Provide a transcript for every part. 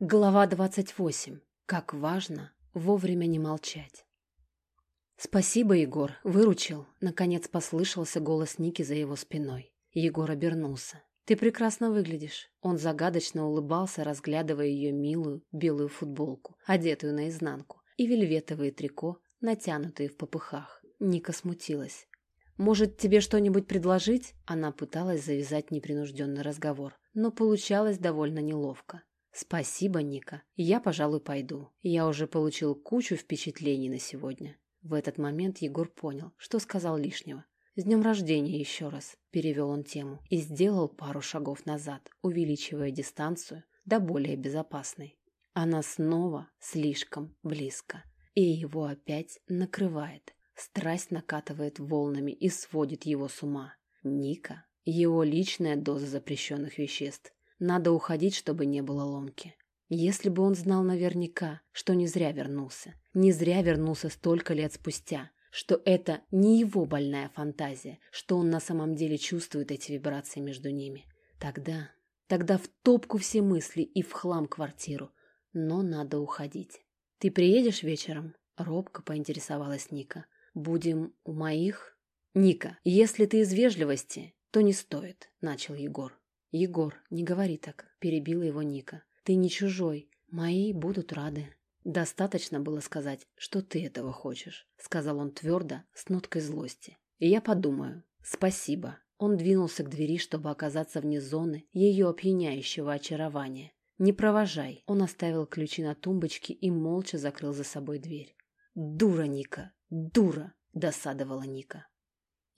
Глава двадцать восемь. Как важно вовремя не молчать. «Спасибо, Егор, выручил», — наконец послышался голос Ники за его спиной. Егор обернулся. «Ты прекрасно выглядишь». Он загадочно улыбался, разглядывая ее милую белую футболку, одетую наизнанку, и вельветовые трико, натянутые в попыхах. Ника смутилась. «Может, тебе что-нибудь предложить?» Она пыталась завязать непринужденный разговор, но получалось довольно неловко. «Спасибо, Ника. Я, пожалуй, пойду. Я уже получил кучу впечатлений на сегодня». В этот момент Егор понял, что сказал лишнего. «С днем рождения еще раз», – перевел он тему и сделал пару шагов назад, увеличивая дистанцию до более безопасной. Она снова слишком близко, и его опять накрывает. Страсть накатывает волнами и сводит его с ума. Ника – его личная доза запрещенных веществ. Надо уходить, чтобы не было ломки. Если бы он знал наверняка, что не зря вернулся. Не зря вернулся столько лет спустя. Что это не его больная фантазия, что он на самом деле чувствует эти вибрации между ними. Тогда, тогда в топку все мысли и в хлам квартиру. Но надо уходить. «Ты приедешь вечером?» Робко поинтересовалась Ника. «Будем у моих?» «Ника, если ты из вежливости, то не стоит», — начал Егор. «Егор, не говори так», — перебила его Ника. «Ты не чужой. Мои будут рады». «Достаточно было сказать, что ты этого хочешь», — сказал он твердо, с ноткой злости. «И я подумаю. Спасибо». Он двинулся к двери, чтобы оказаться вне зоны ее опьяняющего очарования. «Не провожай». Он оставил ключи на тумбочке и молча закрыл за собой дверь. «Дура, Ника! Дура!» — досадовала Ника.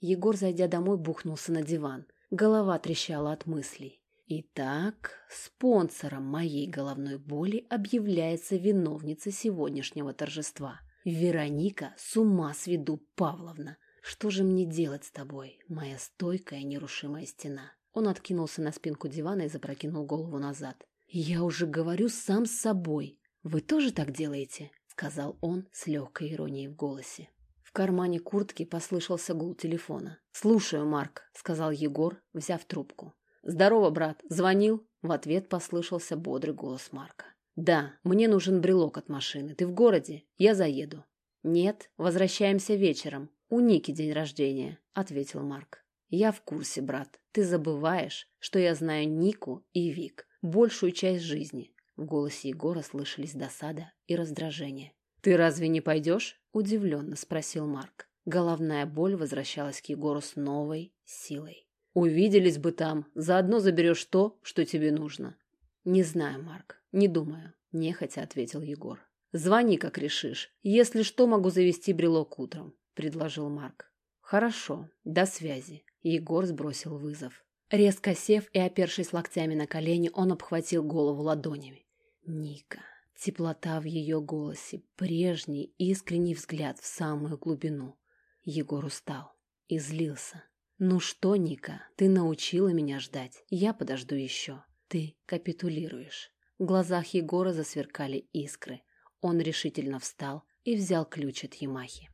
Егор, зайдя домой, бухнулся на диван. Голова трещала от мыслей. Итак, спонсором моей головной боли объявляется виновница сегодняшнего торжества. Вероника с ума сведу Павловна. Что же мне делать с тобой, моя стойкая нерушимая стена? Он откинулся на спинку дивана и запрокинул голову назад. Я уже говорю сам с собой. Вы тоже так делаете? Сказал он с легкой иронией в голосе кармане куртки послышался гул телефона. «Слушаю, Марк», — сказал Егор, взяв трубку. «Здорово, брат. Звонил?» В ответ послышался бодрый голос Марка. «Да, мне нужен брелок от машины. Ты в городе? Я заеду». «Нет, возвращаемся вечером. У Ники день рождения», — ответил Марк. «Я в курсе, брат. Ты забываешь, что я знаю Нику и Вик, большую часть жизни». В голосе Егора слышались досада и раздражение. «Ты разве не пойдешь?» – удивленно спросил Марк. Головная боль возвращалась к Егору с новой силой. «Увиделись бы там, заодно заберешь то, что тебе нужно». «Не знаю, Марк, не думаю», – нехотя ответил Егор. «Звони, как решишь. Если что, могу завести брелок утром», – предложил Марк. «Хорошо, до связи». Егор сбросил вызов. Резко сев и опершись локтями на колени, он обхватил голову ладонями. «Ника, Теплота в ее голосе, прежний искренний взгляд в самую глубину. Егор устал и злился. «Ну что, Ника, ты научила меня ждать. Я подожду еще. Ты капитулируешь». В глазах Егора засверкали искры. Он решительно встал и взял ключ от Ямахи.